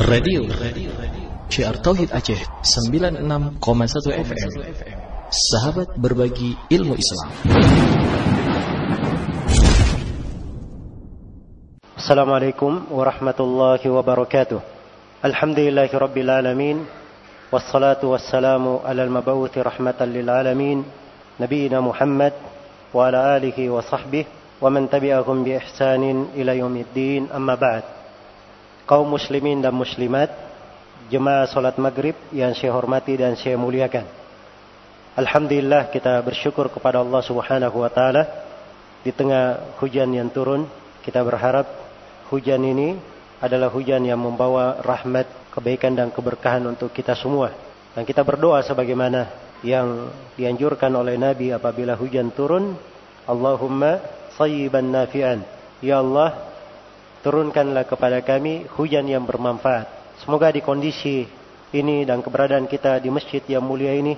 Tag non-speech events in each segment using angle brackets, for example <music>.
Radio CR Tauhid Aceh 96,1 FM Sahabat berbagi ilmu Islam Assalamualaikum warahmatullahi wabarakatuh Alhamdulillahi rabbil alamin Wassalatu wassalamu ala al-mabawuthi rahmatan lil alamin Nabiina Muhammad Wa ala alihi wa sahbihi ومن تبعهم بإحسان إلى يوم الدين أما بعد kaum muslimin dan muslimat jemaah salat maghrib yang saya hormati dan saya muliakan. Alhamdulillah kita bersyukur kepada Allah subhanahu wa ta'ala. Di tengah hujan yang turun kita berharap hujan ini adalah hujan yang membawa rahmat kebaikan dan keberkahan untuk kita semua. Dan kita berdoa sebagaimana yang dianjurkan oleh Nabi apabila hujan turun Allahumma tayyiban nafi'an. Ya Allah, turunkanlah kepada kami hujan yang bermanfaat. Semoga di kondisi ini dan keberadaan kita di masjid yang mulia ini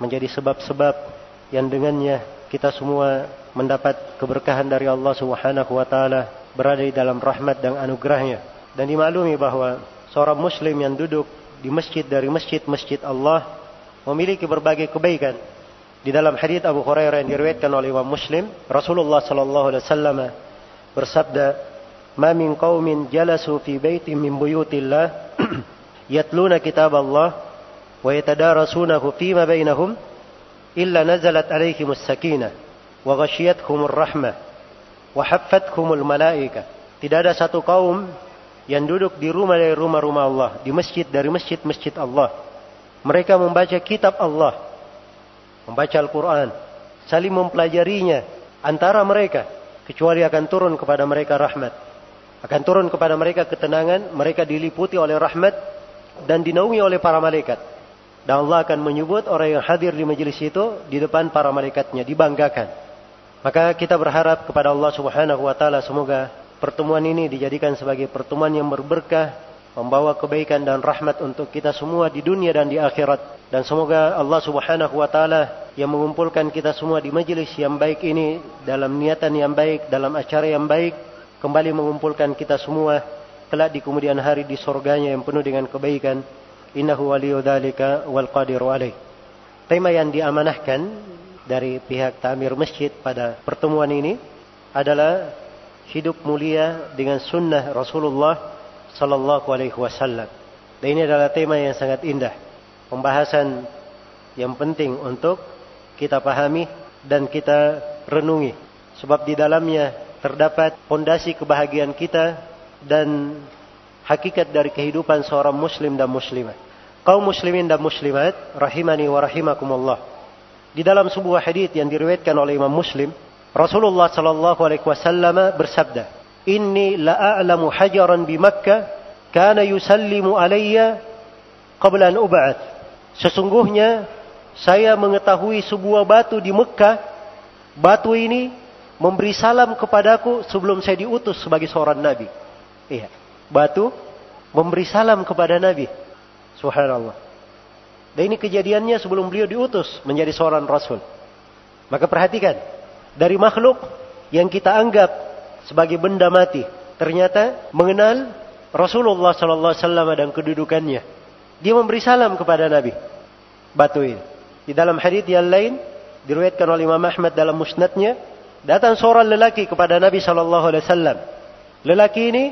menjadi sebab-sebab yang dengannya kita semua mendapat keberkahan dari Allah Subhanahu wa taala berada di dalam rahmat dan anugerahnya dan dimaklumi bahwa seorang muslim yang duduk di masjid dari masjid-masjid Allah memiliki berbagai kebaikan di dalam hadis Abu Hurairah yang diriwayatkan oleh Imam Muslim, Rasulullah sallallahu alaihi wasallam bersabda, "Ma min qaumin jalasu fi baitin min buyutillah <clears throat> yatluna kitab Allah wa yatadarasunahu illa nazalat alaihimus sakinah wa ghashiyatuhumur rahmah wa haffathumul malaika." Tidak ada satu kaum yang duduk di rumah dari rumah-rumah Allah, di masjid dari masjid-masjid Allah. Mereka membaca kitab Allah membaca Al-Quran, saling mempelajarinya antara mereka, kecuali akan turun kepada mereka rahmat. Akan turun kepada mereka ketenangan, mereka diliputi oleh rahmat dan dinaungi oleh para malaikat. Dan Allah akan menyebut orang yang hadir di majelis itu di depan para malaikatnya, dibanggakan. Maka kita berharap kepada Allah Subhanahu wa taala semoga pertemuan ini dijadikan sebagai pertemuan yang berberkah membawa kebaikan dan rahmat untuk kita semua di dunia dan di akhirat dan semoga Allah Subhanahu wa taala yang mengumpulkan kita semua di majelis yang baik ini dalam niatan yang baik dalam acara yang baik kembali mengumpulkan kita semua kelak di kemudian hari di surganya yang penuh dengan kebaikan innahu waliyu wal qadiru alaih tema yang diamanahkan dari pihak Tamir Masjid pada pertemuan ini adalah hidup mulia dengan sunnah Rasulullah sallallahu alaihi wasallam. Dan ini adalah tema yang sangat indah. Pembahasan yang penting untuk kita pahami dan kita renungi. Sebab di dalamnya terdapat fondasi kebahagiaan kita dan hakikat dari kehidupan seorang muslim dan muslimah. Kaum muslimin dan muslimat rahimani wa rahimakumullah. Di dalam sebuah hadis yang diriwayatkan oleh Imam Muslim, Rasulullah sallallahu alaihi wasallam bersabda, Inni la'alamu hajaran bi Makkah kana yusallimu alayya qabla an ub'at. Sesungguhnya saya mengetahui sebuah batu di Mekah. Batu ini memberi salam kepadaku sebelum saya diutus sebagai seorang nabi. Iya. Batu memberi salam kepada nabi. Subhanallah. Dan ini kejadiannya sebelum beliau diutus menjadi seorang rasul. Maka perhatikan, dari makhluk yang kita anggap sebagai benda mati ternyata mengenal Rasulullah sallallahu alaihi wasallam dan kedudukannya. Dia memberi salam kepada Nabi. Batu ini. Di dalam hadis yang lain diriwayatkan oleh Imam Ahmad dalam musnadnya, datang seorang lelaki kepada Nabi sallallahu alaihi wasallam. Lelaki ini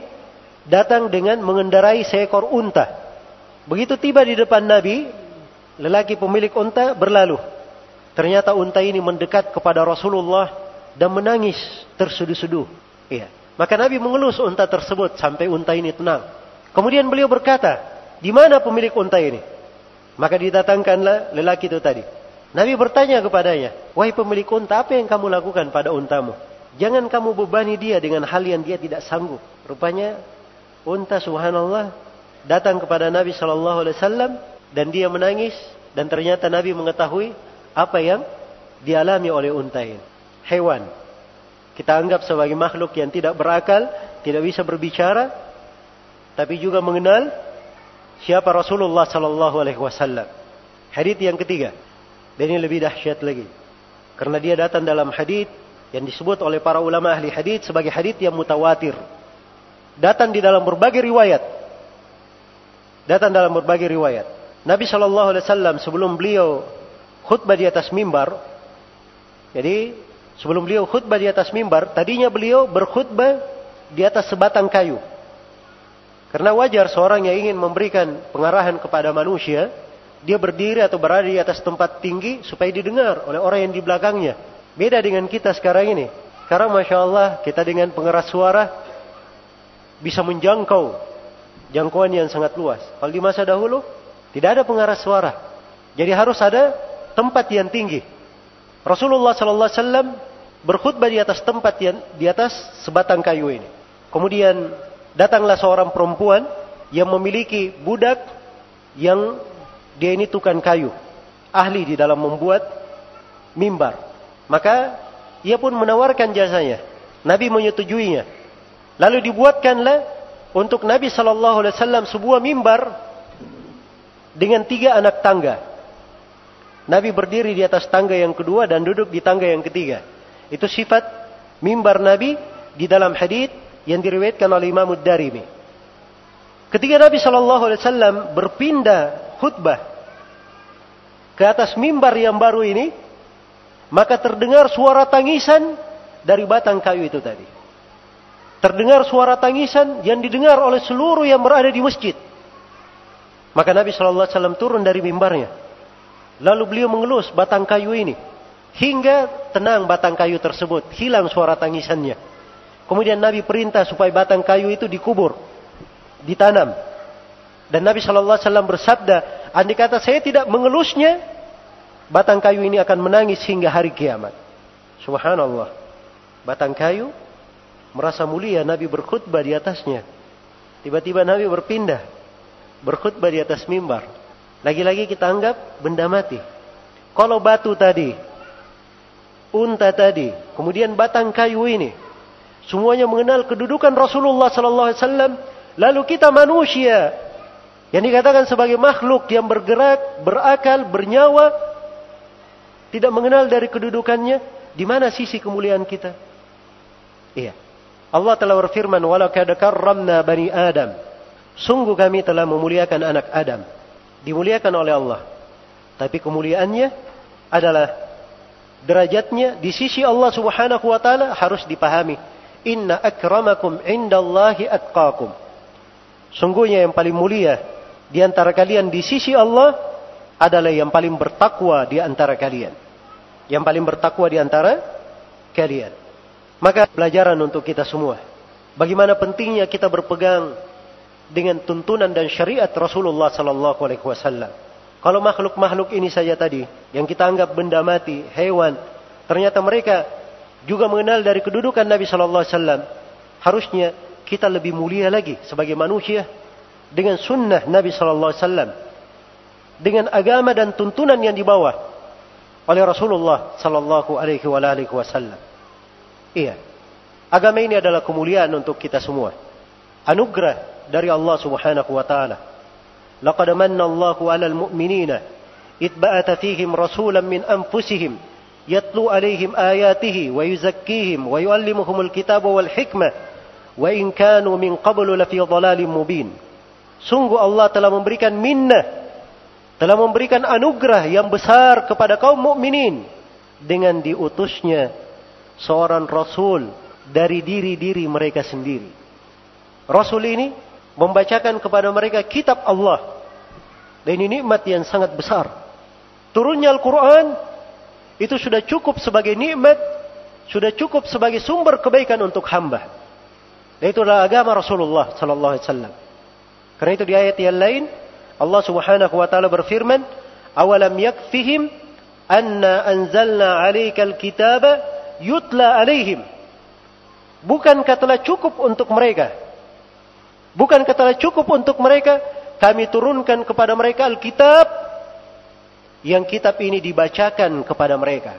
datang dengan mengendarai seekor unta. Begitu tiba di depan Nabi, lelaki pemilik unta berlalu. Ternyata unta ini mendekat kepada Rasulullah dan menangis terseduh-seduh. Iya. Maka Nabi mengelus unta tersebut sampai unta ini tenang. Kemudian beliau berkata, di mana pemilik unta ini? Maka didatangkanlah lelaki itu tadi. Nabi bertanya kepadanya, wahai pemilik unta, apa yang kamu lakukan pada untamu? Jangan kamu bebani dia dengan hal yang dia tidak sanggup. Rupanya unta subhanallah datang kepada Nabi Shallallahu Alaihi Wasallam dan dia menangis dan ternyata Nabi mengetahui apa yang dialami oleh unta ini. Hewan kita anggap sebagai makhluk yang tidak berakal, tidak bisa berbicara, tapi juga mengenal siapa Rasulullah sallallahu alaihi wasallam. Hadis yang ketiga. Dan ini lebih dahsyat lagi. Karena dia datang dalam hadis yang disebut oleh para ulama ahli hadis sebagai hadis yang mutawatir. Datang di dalam berbagai riwayat. Datang dalam berbagai riwayat. Nabi Shallallahu Alaihi Wasallam sebelum beliau khutbah di atas mimbar, jadi sebelum beliau khutbah di atas mimbar, tadinya beliau berkhutbah di atas sebatang kayu. Karena wajar seorang yang ingin memberikan pengarahan kepada manusia, dia berdiri atau berada di atas tempat tinggi supaya didengar oleh orang yang di belakangnya. Beda dengan kita sekarang ini. Karena Masya Allah kita dengan pengeras suara bisa menjangkau jangkauan yang sangat luas. Kalau di masa dahulu tidak ada pengeras suara. Jadi harus ada tempat yang tinggi. Rasulullah Sallallahu Alaihi Wasallam berkhutbah di atas tempat yang di atas sebatang kayu ini. Kemudian datanglah seorang perempuan yang memiliki budak yang dia ini tukang kayu, ahli di dalam membuat mimbar. Maka ia pun menawarkan jasanya. Nabi menyetujuinya. Lalu dibuatkanlah untuk Nabi Shallallahu Alaihi Wasallam sebuah mimbar dengan tiga anak tangga. Nabi berdiri di atas tangga yang kedua dan duduk di tangga yang ketiga. Itu sifat mimbar Nabi di dalam hadis yang diriwayatkan oleh Imam Ad-Darimi. Ketika Nabi Shallallahu Alaihi Wasallam berpindah khutbah ke atas mimbar yang baru ini, maka terdengar suara tangisan dari batang kayu itu tadi. Terdengar suara tangisan yang didengar oleh seluruh yang berada di masjid. Maka Nabi Shallallahu Alaihi Wasallam turun dari mimbarnya. Lalu beliau mengelus batang kayu ini. Hingga tenang batang kayu tersebut. Hilang suara tangisannya. Kemudian Nabi perintah supaya batang kayu itu dikubur, ditanam. Dan Nabi Shallallahu Alaihi Wasallam bersabda, andai kata saya tidak mengelusnya, batang kayu ini akan menangis hingga hari kiamat. Subhanallah. Batang kayu merasa mulia Nabi berkhutbah di atasnya. Tiba-tiba Nabi berpindah berkhutbah di atas mimbar. Lagi-lagi kita anggap benda mati. Kalau batu tadi, unta tadi, kemudian batang kayu ini, Semuanya mengenal kedudukan Rasulullah sallallahu alaihi wasallam. Lalu kita manusia yang dikatakan sebagai makhluk yang bergerak, berakal, bernyawa, tidak mengenal dari kedudukannya, di mana sisi kemuliaan kita? Iya. Allah telah berfirman, "Walaqad karramna bani Adam." Sungguh kami telah memuliakan anak Adam. Dimuliakan oleh Allah. Tapi kemuliaannya adalah derajatnya di sisi Allah Subhanahu wa taala harus dipahami Inna akramakum indallahi atqakum. Sungguhnya yang paling mulia di antara kalian di sisi Allah adalah yang paling bertakwa di antara kalian. Yang paling bertakwa di antara kalian. Maka pelajaran untuk kita semua. Bagaimana pentingnya kita berpegang dengan tuntunan dan syariat Rasulullah sallallahu alaihi wasallam. Kalau makhluk-makhluk ini saja tadi yang kita anggap benda mati, hewan, ternyata mereka juga mengenal dari kedudukan Nabi Shallallahu Alaihi Wasallam, harusnya kita lebih mulia lagi sebagai manusia dengan sunnah Nabi Shallallahu Alaihi Wasallam, dengan agama dan tuntunan yang dibawa oleh Rasulullah Shallallahu Alaihi Wasallam. Iya, agama ini adalah kemuliaan untuk kita semua, anugerah dari Allah Subhanahu Wa Taala. Laqad manna Allahu 'alal mu'minina id ba'atha fihim rasulan min anfusihim yatlu alaihim ayatihi wa yuzakkihim wa yuallimuhumul kitaba wal hikmah wa in kanu min Sungguh Allah telah memberikan minnah, telah memberikan anugerah yang besar kepada kaum mukminin dengan diutusnya seorang rasul dari diri-diri mereka sendiri. Rasul ini membacakan kepada mereka kitab Allah. Dan ini nikmat yang sangat besar. Turunnya Al-Quran itu sudah cukup sebagai nikmat, sudah cukup sebagai sumber kebaikan untuk hamba. Dan itu adalah agama Rasulullah sallallahu alaihi wasallam. Karena itu di ayat yang lain Allah Subhanahu wa taala berfirman, "Awalam yakfihim anna anzalna 'alaikal kitaba yutla 'alaihim." Bukankah telah cukup untuk mereka? Bukankah telah cukup untuk mereka kami turunkan kepada mereka Alkitab yang kitab ini dibacakan kepada mereka.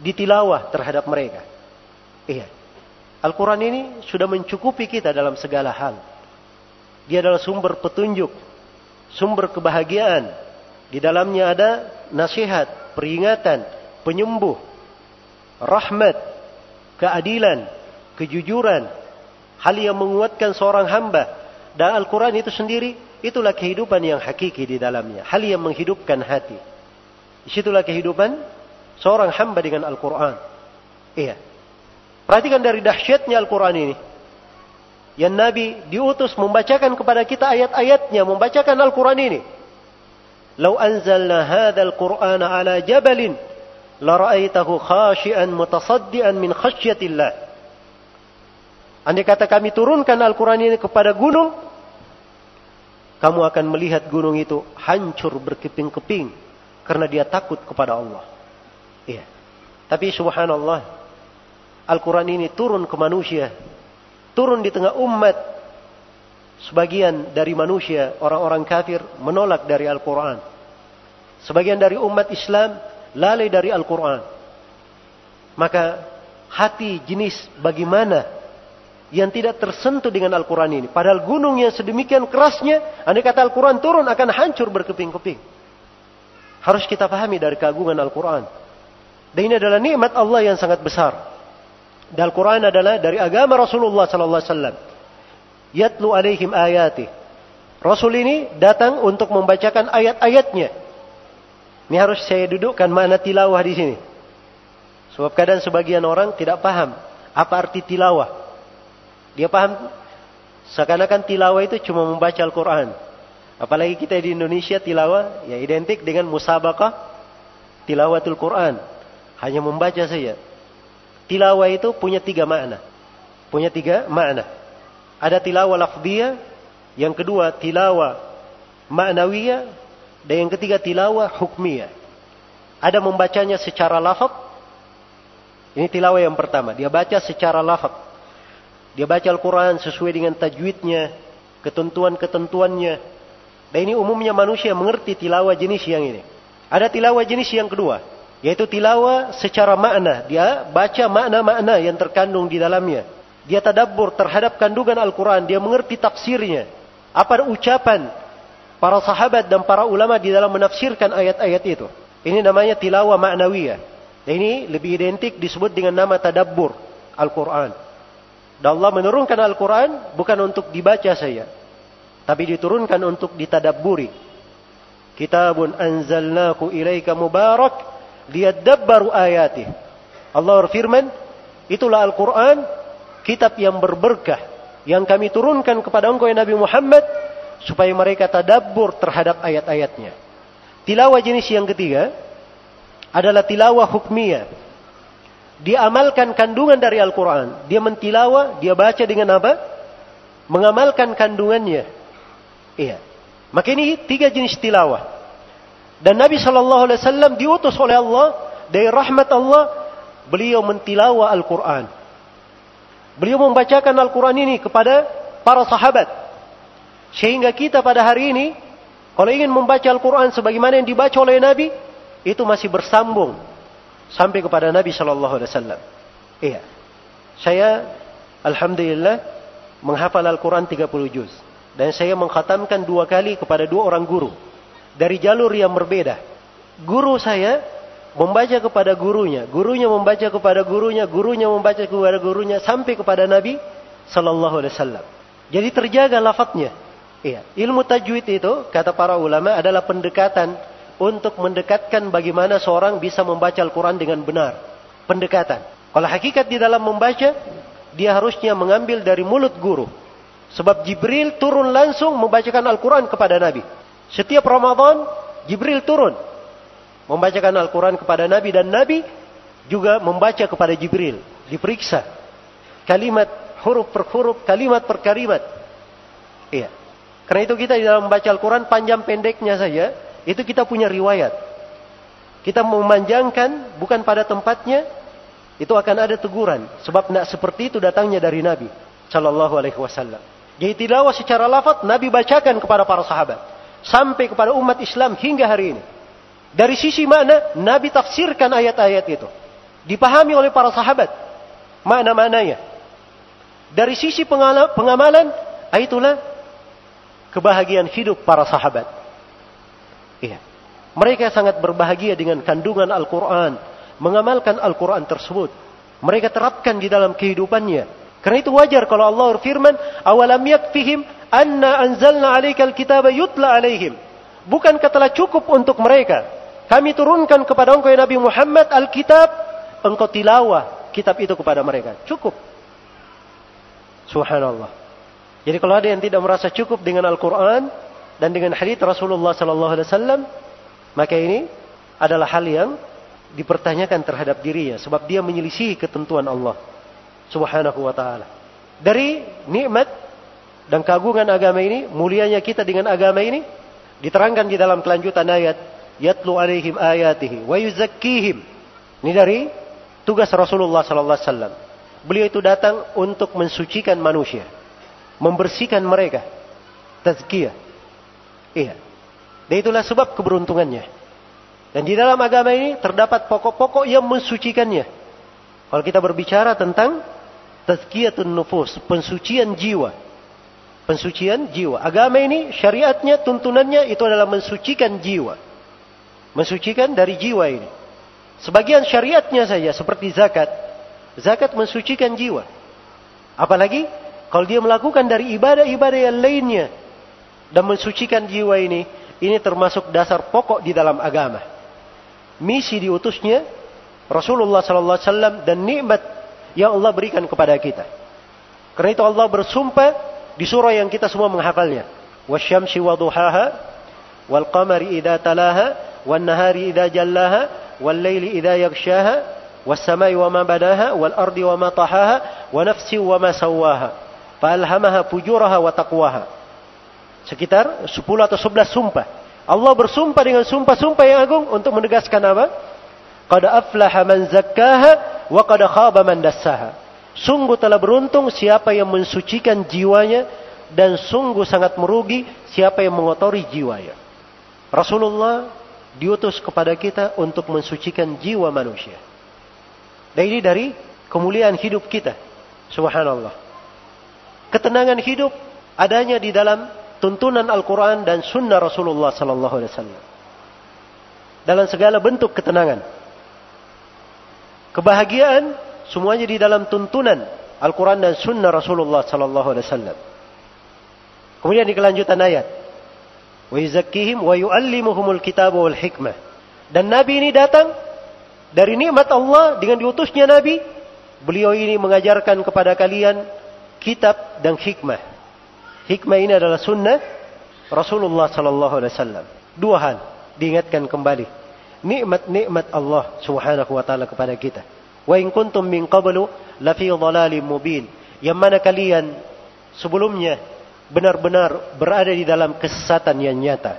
Ditilawah terhadap mereka. Iya. Al-Quran ini sudah mencukupi kita dalam segala hal. Dia adalah sumber petunjuk, sumber kebahagiaan. Di dalamnya ada nasihat, peringatan, penyembuh, rahmat, keadilan, kejujuran, hal yang menguatkan seorang hamba. Dan Al-Quran itu sendiri itulah kehidupan yang hakiki di dalamnya. Hal yang menghidupkan hati. Di situlah kehidupan seorang hamba dengan Al-Quran. Iya. Perhatikan dari dahsyatnya Al-Quran ini. Yang Nabi diutus membacakan kepada kita ayat-ayatnya, membacakan Al-Quran ini. Lau anzalna hadzal Qur'ana ala jabalin la khashian mutasaddian min khasyatillah. Andai kata kami turunkan Al-Quran ini kepada gunung, kamu akan melihat gunung itu hancur berkeping-keping karena dia takut kepada Allah. Iya. Tapi subhanallah, Al-Quran ini turun ke manusia, turun di tengah umat. Sebagian dari manusia, orang-orang kafir menolak dari Al-Quran. Sebagian dari umat Islam lalai dari Al-Quran. Maka hati jenis bagaimana yang tidak tersentuh dengan Al-Quran ini. Padahal gunung yang sedemikian kerasnya, andai kata Al-Quran turun akan hancur berkeping-keping. Harus kita pahami dari keagungan Al-Quran. Dan ini adalah nikmat Allah yang sangat besar. Dan Al-Quran adalah dari agama Rasulullah Sallallahu Alaihi Wasallam. Yatlu alaihim ayati. Rasul ini datang untuk membacakan ayat-ayatnya. Ini harus saya dudukkan mana tilawah di sini. Sebab kadang sebagian orang tidak paham apa arti tilawah. Dia paham seakan-akan tilawah itu cuma membaca Al-Quran. Apalagi kita di Indonesia tilawah ya identik dengan musabakah tilawatul Quran. Hanya membaca saja. Tilawah itu punya tiga makna. Punya tiga makna. Ada tilawah lafdiyah, yang kedua tilawah maknawiyah, dan yang ketiga tilawah hukmiyah. Ada membacanya secara lafaz. Ini tilawah yang pertama. Dia baca secara lafaz. Dia baca Al-Quran sesuai dengan tajwidnya, ketentuan-ketentuannya. Dan ini umumnya manusia mengerti tilawah jenis yang ini. Ada tilawah jenis yang kedua. Yaitu tilawah secara makna. Dia baca makna-makna yang terkandung di dalamnya. Dia tadabbur terhadap kandungan Al-Quran. Dia mengerti tafsirnya. Apa ucapan para sahabat dan para ulama di dalam menafsirkan ayat-ayat itu. Ini namanya tilawah maknawiyah. Ini lebih identik disebut dengan nama tadabbur Al-Quran. Dan Allah menurunkan Al-Quran bukan untuk dibaca saja. Tapi diturunkan untuk ditadabburi. Kitabun anzalnaku ilaika mubarak liyadabbaru ayatih. Allah berfirman, itulah Al-Quran, kitab yang berberkah, yang kami turunkan kepada engkau ya Nabi Muhammad, supaya mereka tadabbur terhadap ayat-ayatnya. Tilawah jenis yang ketiga, adalah tilawah hukmiyah. Dia amalkan kandungan dari Al-Quran. Dia mentilawah, dia baca dengan apa? Mengamalkan kandungannya. Iya. Maka ini tiga jenis tilawah. Dan Nabi Shallallahu Alaihi Wasallam diutus oleh Allah dari rahmat Allah, beliau mentilawah Al-Quran. Beliau membacakan Al-Quran ini kepada para sahabat. Sehingga kita pada hari ini, kalau ingin membaca Al-Quran sebagaimana yang dibaca oleh Nabi, itu masih bersambung sampai kepada Nabi Shallallahu Alaihi Wasallam. Iya. Saya, Alhamdulillah, menghafal Al-Quran 30 juz. Dan saya mengkhatamkan dua kali kepada dua orang guru dari jalur yang berbeda. Guru saya membaca kepada gurunya, gurunya membaca kepada gurunya, gurunya membaca kepada gurunya sampai kepada Nabi sallallahu alaihi wasallam. Jadi terjaga lafadznya. Iya, ilmu tajwid itu kata para ulama adalah pendekatan untuk mendekatkan bagaimana seorang bisa membaca Al-Qur'an dengan benar. Pendekatan. Kalau hakikat di dalam membaca, dia harusnya mengambil dari mulut guru. Sebab Jibril turun langsung membacakan Al-Quran kepada Nabi. Setiap Ramadan Jibril turun membacakan Al-Quran kepada Nabi dan Nabi juga membaca kepada Jibril. Diperiksa kalimat huruf per huruf, kalimat per kalimat. Iya. Karena itu kita di dalam membaca Al-Quran panjang pendeknya saja, itu kita punya riwayat. Kita memanjangkan bukan pada tempatnya, itu akan ada teguran. Sebab nak seperti itu datangnya dari Nabi Shallallahu Alaihi Wasallam. Jadi tilawah secara lafaz Nabi bacakan kepada para sahabat sampai kepada umat Islam hingga hari ini. Dari sisi mana Nabi tafsirkan ayat-ayat itu. Dipahami oleh para sahabat. Mana-mananya. Dari sisi pengamalan, ah, itulah kebahagiaan hidup para sahabat. Iya. Mereka sangat berbahagia dengan kandungan Al-Quran. Mengamalkan Al-Quran tersebut. Mereka terapkan di dalam kehidupannya. Karena itu wajar kalau Allah berfirman, awalam yakfihim anna anzalna 'alaikal kitaba yutla 'alaihim. Bukankah telah cukup untuk mereka? Kami turunkan kepada engkau ya Nabi Muhammad Alkitab, engkau tilawah kitab itu kepada mereka. Cukup. Subhanallah. Jadi kalau ada yang tidak merasa cukup dengan Al-Quran dan dengan hadits Rasulullah Sallallahu Alaihi Wasallam, maka ini adalah hal yang dipertanyakan terhadap dirinya sebab dia menyelisih ketentuan Allah Subhanahu wa taala. Dari nikmat dan keagungan agama ini, mulianya kita dengan agama ini diterangkan di dalam kelanjutan ayat yatlu alaihim ayatihi wa yuzakkihim. Ini dari tugas Rasulullah sallallahu alaihi wasallam. Beliau itu datang untuk mensucikan manusia, membersihkan mereka, tazkiyah. Iya. Dan itulah sebab keberuntungannya. Dan di dalam agama ini terdapat pokok-pokok yang mensucikannya. Kalau kita berbicara tentang tazkiyatun nufus, pensucian jiwa. Pensucian jiwa. Agama ini syariatnya, tuntunannya itu adalah mensucikan jiwa. Mensucikan dari jiwa ini. Sebagian syariatnya saja seperti zakat. Zakat mensucikan jiwa. Apalagi kalau dia melakukan dari ibadah-ibadah yang lainnya dan mensucikan jiwa ini, ini termasuk dasar pokok di dalam agama. Misi diutusnya Rasulullah sallallahu alaihi wasallam dan nikmat yang Allah berikan kepada kita. Karena itu Allah bersumpah di surah yang kita semua menghafalnya. Wasyamsi wa duhaha wal qamari idza talaha wan nahari idza jallaha wal wal ardi wa ma tahaha wa nafsi wa ma sawaha fa alhamaha fujuraha wa taqwaha. Sekitar 10 atau 11 sumpah. Allah bersumpah dengan sumpah-sumpah yang agung untuk menegaskan apa? Qad aflaha man zakkaha wa qad khaba man dassaha. Sungguh telah beruntung siapa yang mensucikan jiwanya dan sungguh sangat merugi siapa yang mengotori jiwanya. Rasulullah diutus kepada kita untuk mensucikan jiwa manusia. Dan ini dari kemuliaan hidup kita. Subhanallah. Ketenangan hidup adanya di dalam tuntunan Al-Quran dan Sunnah Rasulullah Sallallahu Alaihi Wasallam. Dalam segala bentuk ketenangan. Kebahagiaan Semuanya di dalam tuntunan Al-Quran dan Sunnah Rasulullah Sallallahu Alaihi Wasallam. Kemudian di kelanjutan ayat, wa yuzakkihim wa yu'allimuhumul kitab wal hikmah. Dan Nabi ini datang dari nikmat Allah dengan diutusnya Nabi, beliau ini mengajarkan kepada kalian kitab dan hikmah. Hikmah ini adalah sunnah Rasulullah Sallallahu Alaihi Wasallam. Dua hal diingatkan kembali. Nikmat-nikmat Allah Subhanahu wa taala kepada kita. Wa in kuntum min qablu lafi dhalalim mubin. Yang mana kalian sebelumnya benar-benar berada di dalam kesesatan yang nyata.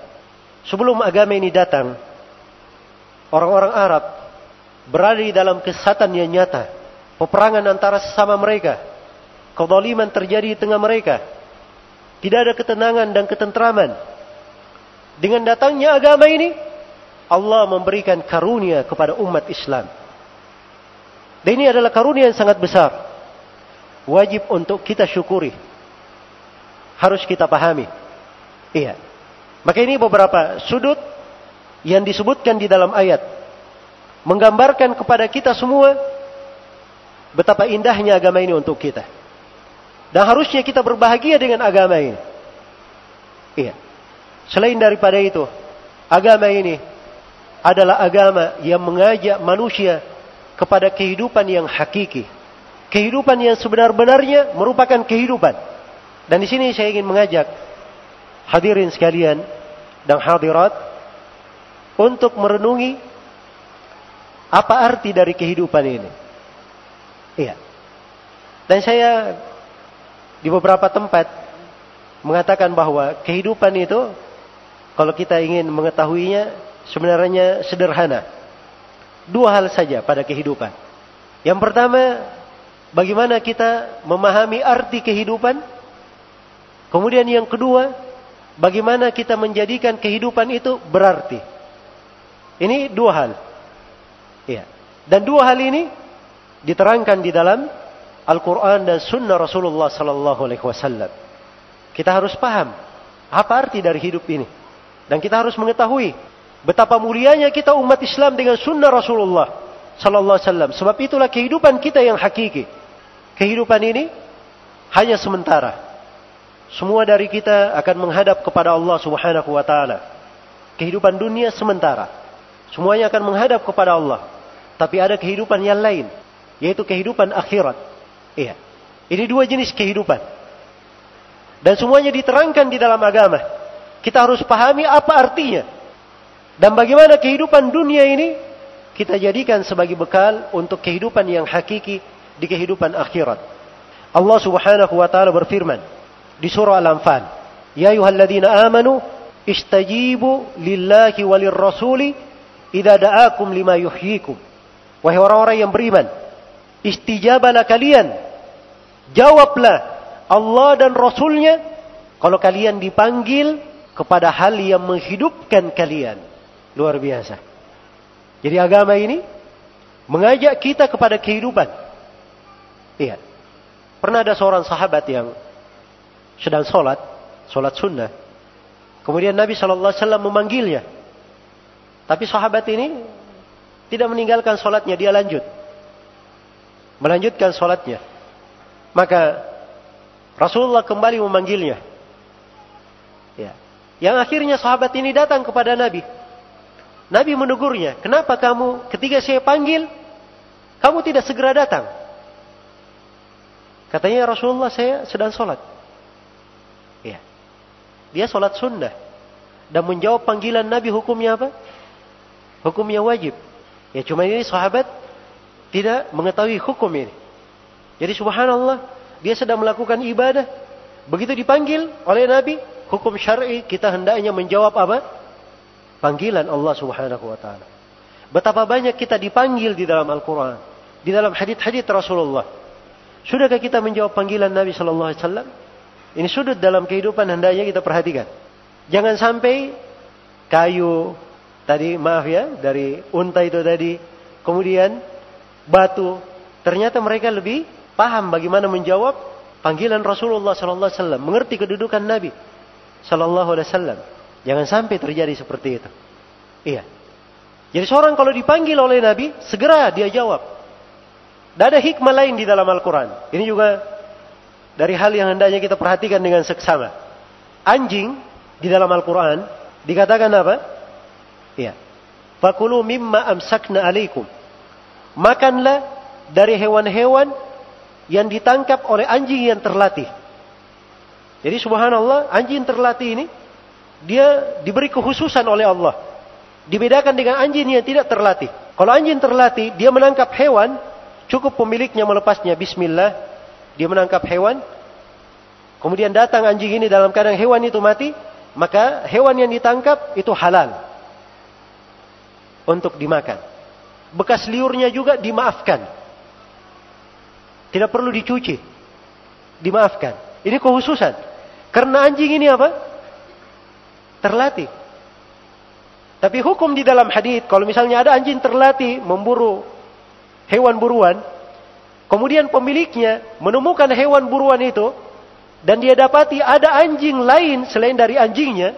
Sebelum agama ini datang, orang-orang Arab berada di dalam kesesatan yang nyata. Peperangan antara sesama mereka. Kezaliman terjadi di tengah mereka. Tidak ada ketenangan dan ketentraman. Dengan datangnya agama ini, Allah memberikan karunia kepada umat Islam. Dan ini adalah karunia yang sangat besar. Wajib untuk kita syukuri. Harus kita pahami. Iya. Maka ini beberapa sudut yang disebutkan di dalam ayat. Menggambarkan kepada kita semua betapa indahnya agama ini untuk kita. Dan harusnya kita berbahagia dengan agama ini. Iya. Selain daripada itu, agama ini adalah agama yang mengajak manusia kepada kehidupan yang hakiki. Kehidupan yang sebenar-benarnya merupakan kehidupan. Dan di sini saya ingin mengajak hadirin sekalian dan hadirat untuk merenungi apa arti dari kehidupan ini. Iya. Dan saya di beberapa tempat mengatakan bahwa kehidupan itu kalau kita ingin mengetahuinya sebenarnya sederhana. Dua hal saja pada kehidupan. Yang pertama, bagaimana kita memahami arti kehidupan. Kemudian yang kedua, bagaimana kita menjadikan kehidupan itu berarti. Ini dua hal. Ya. Dan dua hal ini diterangkan di dalam Al-Quran dan Sunnah Rasulullah Sallallahu Alaihi Wasallam. Kita harus paham apa arti dari hidup ini, dan kita harus mengetahui Betapa mulianya kita umat Islam dengan sunnah Rasulullah Sallallahu Alaihi Wasallam. Sebab itulah kehidupan kita yang hakiki. Kehidupan ini hanya sementara. Semua dari kita akan menghadap kepada Allah Subhanahu wa taala. Kehidupan dunia sementara. Semuanya akan menghadap kepada Allah. Tapi ada kehidupan yang lain, yaitu kehidupan akhirat. Iya. Ini dua jenis kehidupan. Dan semuanya diterangkan di dalam agama. Kita harus pahami apa artinya. Dan bagaimana kehidupan dunia ini kita jadikan sebagai bekal untuk kehidupan yang hakiki di kehidupan akhirat. Allah Subhanahu wa taala berfirman di surah Al-Anfal, "Ya ayyuhalladzina amanu istajibu lillahi walir rasuli idza da'akum lima yuhyikum." Wahai orang-orang yang beriman, istijabalah kalian. Jawablah Allah dan Rasulnya kalau kalian dipanggil kepada hal yang menghidupkan kalian. Luar biasa. Jadi agama ini mengajak kita kepada kehidupan. Iya. Pernah ada seorang sahabat yang sedang sholat, sholat sunnah. Kemudian Nabi Shallallahu Alaihi Wasallam memanggilnya. Tapi sahabat ini tidak meninggalkan sholatnya, dia lanjut. Melanjutkan sholatnya. Maka Rasulullah kembali memanggilnya. Ya. Yang akhirnya sahabat ini datang kepada Nabi. Nabi menegurnya, kenapa kamu ketika saya panggil, kamu tidak segera datang? Katanya Rasulullah saya sedang sholat. Ya. Dia sholat sunnah. Dan menjawab panggilan Nabi hukumnya apa? Hukumnya wajib. Ya cuma ini sahabat tidak mengetahui hukum ini. Jadi subhanallah, dia sedang melakukan ibadah. Begitu dipanggil oleh Nabi, hukum syar'i kita hendaknya menjawab apa? Panggilan Allah Subhanahu wa taala. Betapa banyak kita dipanggil di dalam Al-Qur'an, di dalam hadis-hadis Rasulullah. Sudahkah kita menjawab panggilan Nabi sallallahu alaihi wasallam? Ini sudut dalam kehidupan hendaknya kita perhatikan. Jangan sampai kayu, Tadi maaf ya, dari unta itu tadi. Kemudian batu. Ternyata mereka lebih paham bagaimana menjawab panggilan Rasulullah sallallahu alaihi wasallam, mengerti kedudukan Nabi sallallahu alaihi wasallam. Jangan sampai terjadi seperti itu. Iya. Jadi seorang kalau dipanggil oleh Nabi, segera dia jawab. Tidak ada hikmah lain di dalam Al-Quran. Ini juga dari hal yang hendaknya kita perhatikan dengan seksama. Anjing di dalam Al-Quran dikatakan apa? Ya. Fakulu mimma amsakna alaikum. Makanlah dari hewan-hewan yang ditangkap oleh anjing yang terlatih. Jadi subhanallah, anjing terlatih ini dia diberi kekhususan oleh Allah. Dibedakan dengan anjing yang tidak terlatih. Kalau anjing terlatih, dia menangkap hewan, cukup pemiliknya melepasnya bismillah, dia menangkap hewan, kemudian datang anjing ini dalam keadaan hewan itu mati, maka hewan yang ditangkap itu halal untuk dimakan. Bekas liurnya juga dimaafkan. Tidak perlu dicuci. Dimaafkan. Ini kehususan. Karena anjing ini apa? Terlatih. Tapi hukum di dalam hadis kalau misalnya ada anjing terlatih memburu hewan buruan, kemudian pemiliknya menemukan hewan buruan itu dan dia dapati ada anjing lain selain dari anjingnya,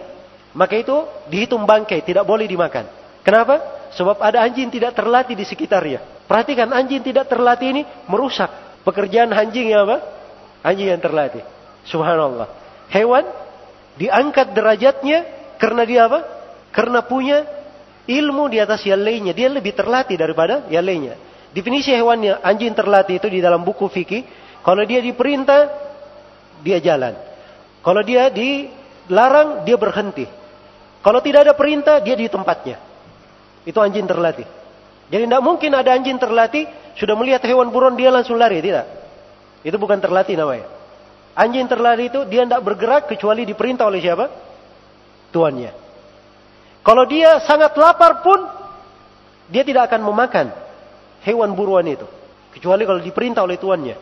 maka itu dihitung bangkai, tidak boleh dimakan. Kenapa? Sebab ada anjing tidak terlatih di sekitarnya. Perhatikan anjing tidak terlatih ini merusak pekerjaan anjing yang apa? Anjing yang terlatih. Subhanallah. Hewan diangkat derajatnya karena dia apa? Karena punya ilmu di atas yang lainnya. Dia lebih terlatih daripada yang lainnya. Definisi hewannya anjing terlatih itu di dalam buku fikih. Kalau dia diperintah, dia jalan. Kalau dia dilarang, dia berhenti. Kalau tidak ada perintah, dia di tempatnya. Itu anjing terlatih. Jadi tidak mungkin ada anjing terlatih sudah melihat hewan buron dia langsung lari, tidak. Itu bukan terlatih namanya. Anjing terlatih itu dia tidak bergerak kecuali diperintah oleh siapa? Tuannya. Kalau dia sangat lapar pun dia tidak akan memakan hewan buruan itu kecuali kalau diperintah oleh tuannya.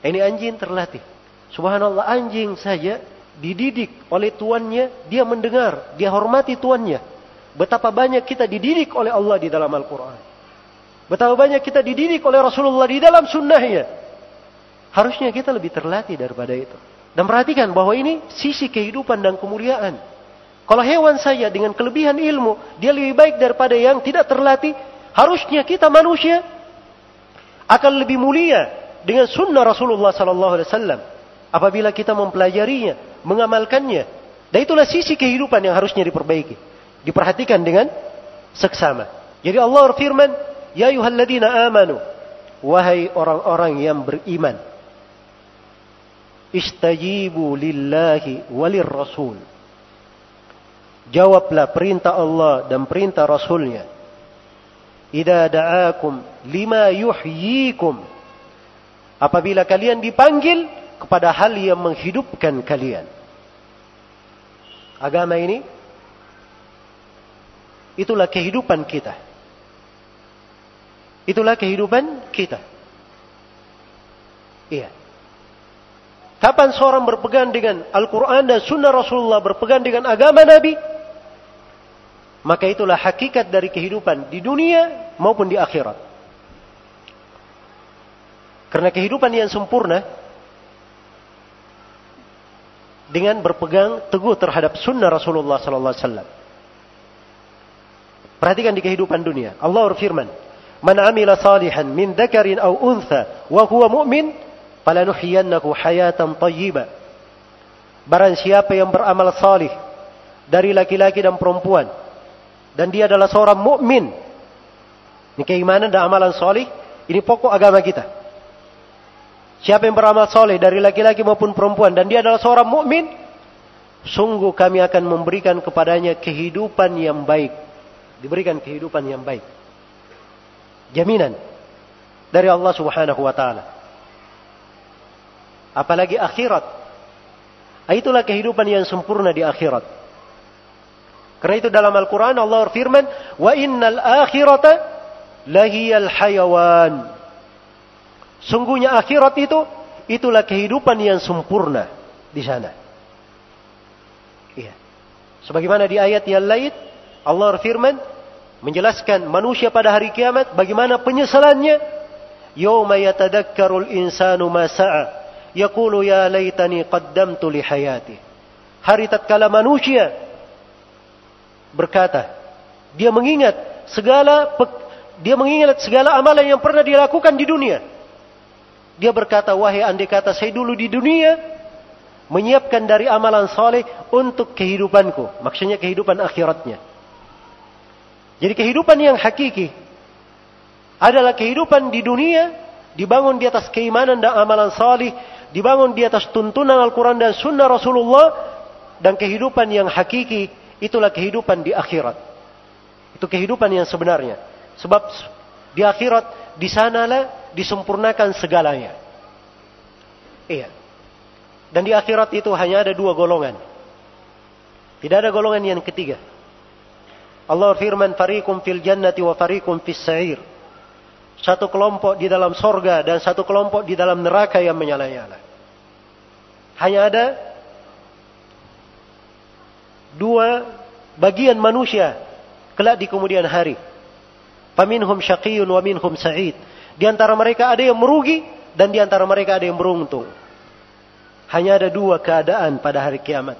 Ini anjing terlatih. Subhanallah anjing saja dididik oleh tuannya, dia mendengar, dia hormati tuannya. Betapa banyak kita dididik oleh Allah di dalam Al-Quran. Betapa banyak kita dididik oleh Rasulullah di dalam sunnahnya. Harusnya kita lebih terlatih daripada itu. Dan perhatikan bahwa ini sisi kehidupan dan kemuliaan. Kalau hewan saya dengan kelebihan ilmu, dia lebih baik daripada yang tidak terlatih. Harusnya kita manusia akan lebih mulia dengan sunnah Rasulullah Sallallahu Alaihi Wasallam apabila kita mempelajarinya, mengamalkannya. Dan itulah sisi kehidupan yang harusnya diperbaiki. Diperhatikan dengan seksama. Jadi Allah berfirman, Ya ayuhalladzina amanu. Wahai orang-orang yang beriman. Istajibu lillahi walir rasul. Jawablah perintah Allah dan perintah Rasulnya. Ida da'akum lima yuhyikum. Apabila kalian dipanggil kepada hal yang menghidupkan kalian. Agama ini itulah kehidupan kita. Itulah kehidupan kita. Iya. Kapan seorang berpegang dengan Al-Quran dan Sunnah Rasulullah berpegang dengan agama Nabi, maka itulah hakikat dari kehidupan di dunia maupun di akhirat. Karena kehidupan yang sempurna dengan berpegang teguh terhadap sunnah Rasulullah sallallahu alaihi wasallam. Perhatikan di kehidupan dunia. Allah berfirman, "Man 'amila salihan min dzakarin aw untha wa huwa mu'min, falanuhyiyannahu hayatan thayyibah." Barang siapa yang beramal salih dari laki-laki dan perempuan dan dia adalah seorang mukmin. Ini keimanan dan amalan solih. Ini pokok agama kita. Siapa yang beramal soleh dari laki-laki maupun perempuan dan dia adalah seorang mukmin, sungguh kami akan memberikan kepadanya kehidupan yang baik. Diberikan kehidupan yang baik. Jaminan dari Allah Subhanahu wa taala. Apalagi akhirat. Itulah kehidupan yang sempurna di akhirat. Karena itu dalam Al-Quran Allah berfirman, Wa innal akhirata lahiyal hayawan. Sungguhnya akhirat itu, itulah kehidupan yang sempurna di sana. Iya. Sebagaimana di ayat yang lain, Allah berfirman, menjelaskan manusia pada hari kiamat, bagaimana penyesalannya. Yawma yatadakkarul insanu ma sa'a. Yaqulu ya laytani qaddamtu li hayati. Hari tatkala manusia berkata, dia mengingat segala dia mengingat segala amalan yang pernah dia lakukan di dunia. Dia berkata, wahai andai kata saya dulu di dunia menyiapkan dari amalan soleh untuk kehidupanku. Maksudnya kehidupan akhiratnya. Jadi kehidupan yang hakiki adalah kehidupan di dunia dibangun di atas keimanan dan amalan salih, dibangun di atas tuntunan Al-Quran dan Sunnah Rasulullah, dan kehidupan yang hakiki Itulah kehidupan di akhirat. Itu kehidupan yang sebenarnya. Sebab di akhirat di sanalah disempurnakan segalanya. Iya. Dan di akhirat itu hanya ada dua golongan. Tidak ada golongan yang ketiga. Allah firman fariqum fil jannati wa fariqum fis sa'ir. Satu kelompok di dalam sorga dan satu kelompok di dalam neraka yang menyala-nyala. Hanya ada dua bagian manusia kelak di kemudian hari. Faminhum syaqiyun wa minhum sa'id. Di antara mereka ada yang merugi dan di antara mereka ada yang beruntung. Hanya ada dua keadaan pada hari kiamat.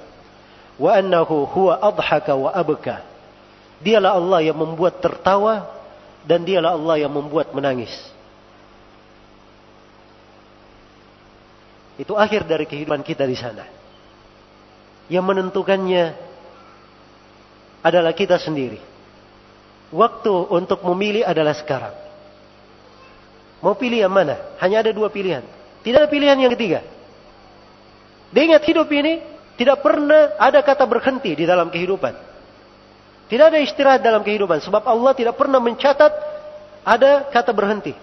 Wa annahu huwa adhaka wa abka. Dialah Allah yang membuat tertawa dan dialah Allah yang membuat menangis. Itu akhir dari kehidupan kita di sana. Yang menentukannya adalah kita sendiri. Waktu untuk memilih adalah sekarang. Mau pilih yang mana? Hanya ada dua pilihan. Tidak ada pilihan yang ketiga. Dia ingat hidup ini tidak pernah ada kata berhenti di dalam kehidupan. Tidak ada istirahat dalam kehidupan. Sebab Allah tidak pernah mencatat ada kata berhenti.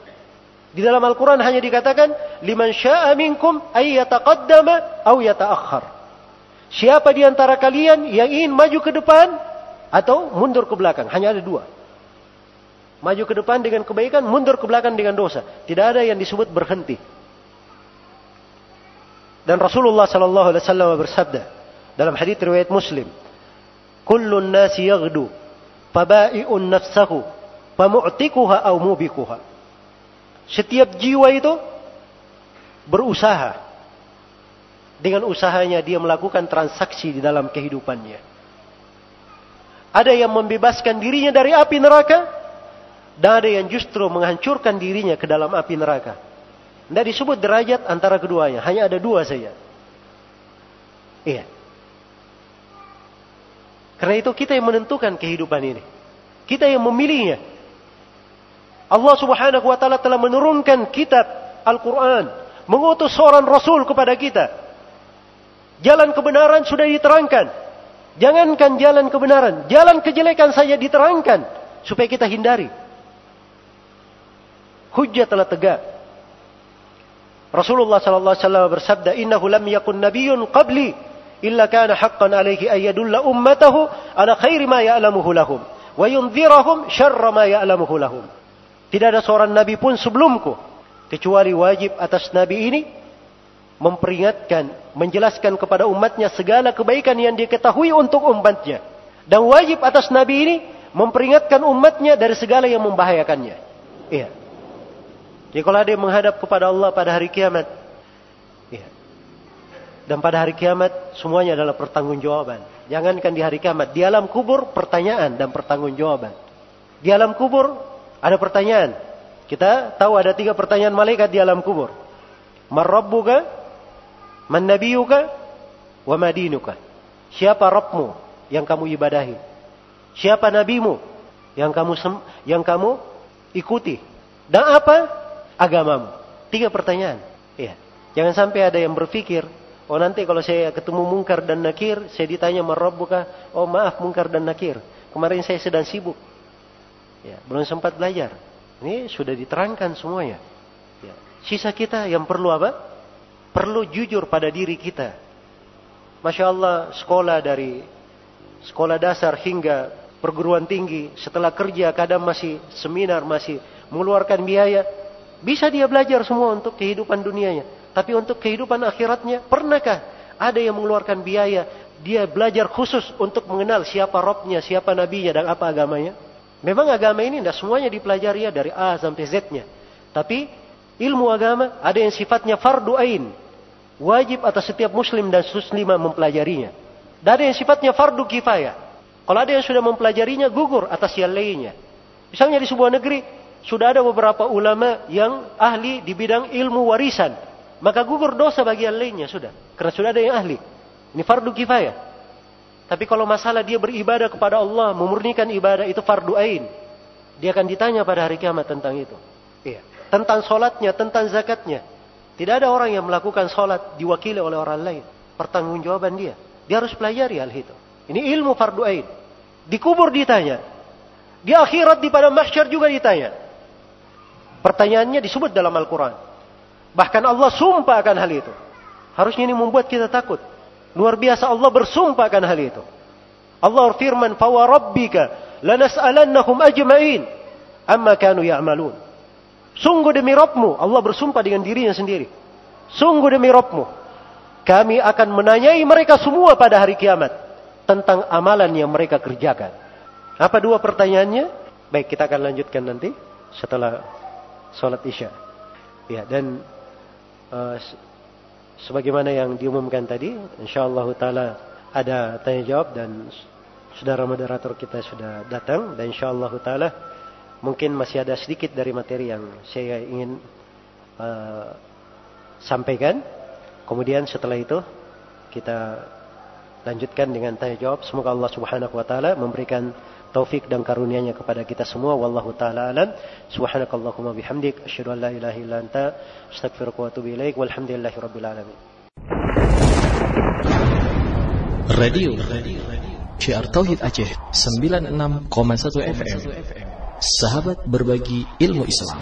Di dalam Al-Quran hanya dikatakan, Liman sya'a minkum ayyataqaddama aw yata'akhir. Siapa di antara kalian yang ingin maju ke depan atau mundur ke belakang. Hanya ada dua. Maju ke depan dengan kebaikan, mundur ke belakang dengan dosa. Tidak ada yang disebut berhenti. Dan Rasulullah sallallahu alaihi wasallam bersabda dalam hadis riwayat Muslim, "Kullun nasi yaghdu, faba'i'un nafsahu, famu'tikuha aw mubikuha." Setiap jiwa itu berusaha dengan usahanya dia melakukan transaksi di dalam kehidupannya. Ada yang membebaskan dirinya dari api neraka. Dan ada yang justru menghancurkan dirinya ke dalam api neraka. Tidak disebut derajat antara keduanya. Hanya ada dua saja. Iya. Karena itu kita yang menentukan kehidupan ini. Kita yang memilihnya. Allah Subhanahu wa taala telah menurunkan kitab Al-Qur'an, mengutus seorang rasul kepada kita. Jalan kebenaran sudah diterangkan. Jangankan jalan kebenaran, jalan kejelekan saja diterangkan supaya kita hindari. Hujjah telah tegak. Rasulullah sallallahu alaihi wasallam bersabda, "Innahu lam yakun nabiyyun qabli illa kana haqqan alaihi ay yadulla ummatahu ala khairi ma ya'lamuhu lahum wa yunzirahum syarra ma ya'lamuhu lahum." Tidak ada seorang nabi pun sebelumku kecuali wajib atas nabi ini memperingatkan, menjelaskan kepada umatnya segala kebaikan yang diketahui untuk umatnya. Dan wajib atas Nabi ini memperingatkan umatnya dari segala yang membahayakannya. Iya. Jadi kalau ada yang menghadap kepada Allah pada hari kiamat. Dan pada hari kiamat semuanya adalah pertanggungjawaban. Jangankan di hari kiamat, di alam kubur pertanyaan dan pertanggungjawaban. Di alam kubur ada pertanyaan. Kita tahu ada tiga pertanyaan malaikat di alam kubur. Marabbuka Man nabiyuka wa madinuka. Siapa Rabbmu yang kamu ibadahi? Siapa nabimu yang kamu yang kamu ikuti? Dan apa agamamu? Tiga pertanyaan. Iya. Jangan sampai ada yang berpikir, oh nanti kalau saya ketemu mungkar dan nakir, saya ditanya marabbuka, oh maaf mungkar dan nakir. Kemarin saya sedang sibuk. Ya, belum sempat belajar. Ini sudah diterangkan semuanya. Ya. Sisa kita yang perlu apa? perlu jujur pada diri kita. Masya Allah, sekolah dari sekolah dasar hingga perguruan tinggi, setelah kerja kadang masih seminar, masih mengeluarkan biaya. Bisa dia belajar semua untuk kehidupan dunianya. Tapi untuk kehidupan akhiratnya, pernahkah ada yang mengeluarkan biaya? Dia belajar khusus untuk mengenal siapa robnya, siapa nabinya, dan apa agamanya. Memang agama ini tidak semuanya dipelajari ya dari A sampai Z-nya. Tapi ilmu agama ada yang sifatnya fardu ain. Wajib atas setiap muslim dan muslimah mempelajarinya. Dan ada yang sifatnya fardu kifayah. Kalau ada yang sudah mempelajarinya, gugur atas yang lainnya. Misalnya di sebuah negeri, sudah ada beberapa ulama yang ahli di bidang ilmu warisan. Maka gugur dosa bagi yang lainnya, sudah. Karena sudah ada yang ahli. Ini fardu kifayah. Tapi kalau masalah dia beribadah kepada Allah, memurnikan ibadah, itu fardu ain. Dia akan ditanya pada hari kiamat tentang itu. Iya. Tentang solatnya, tentang zakatnya. Tidak ada orang yang melakukan sholat diwakili oleh orang lain. Pertanggungjawaban dia. Dia harus pelajari hal itu. Ini ilmu fardu ain. Di kubur ditanya. Di akhirat di pada mahsyar juga ditanya. Pertanyaannya disebut dalam Al-Quran. Bahkan Allah sumpah akan hal itu. Harusnya ini membuat kita takut. Luar biasa Allah bersumpah akan hal itu. Allah firman, "Fawa rabbika lanas'alannahum ajma'in amma kanu ya'malun." Sungguh demi Rabbmu, Allah bersumpah dengan dirinya sendiri. Sungguh demi Rabbmu, kami akan menanyai mereka semua pada hari kiamat tentang amalan yang mereka kerjakan. Apa dua pertanyaannya? Baik, kita akan lanjutkan nanti setelah sholat isya. Ya, dan uh, sebagaimana yang diumumkan tadi, insyaallah taala ada tanya jawab dan saudara moderator kita sudah datang dan insyaallah taala mungkin masih ada sedikit dari materi yang saya ingin uh, sampaikan. Kemudian setelah itu kita lanjutkan dengan tanya jawab. Semoga Allah Subhanahu wa taala memberikan taufik dan karunia-Nya kepada kita semua. Wallahu taala alam. Subhanakallahumma bihamdik asyhadu an la ilaha illa anta astaghfiruka wa atubu ilaik. Walhamdulillahirabbil alamin. Radio Syiar Tauhid Aceh 96,1 FM. Sahabat berbagi ilmu Islam.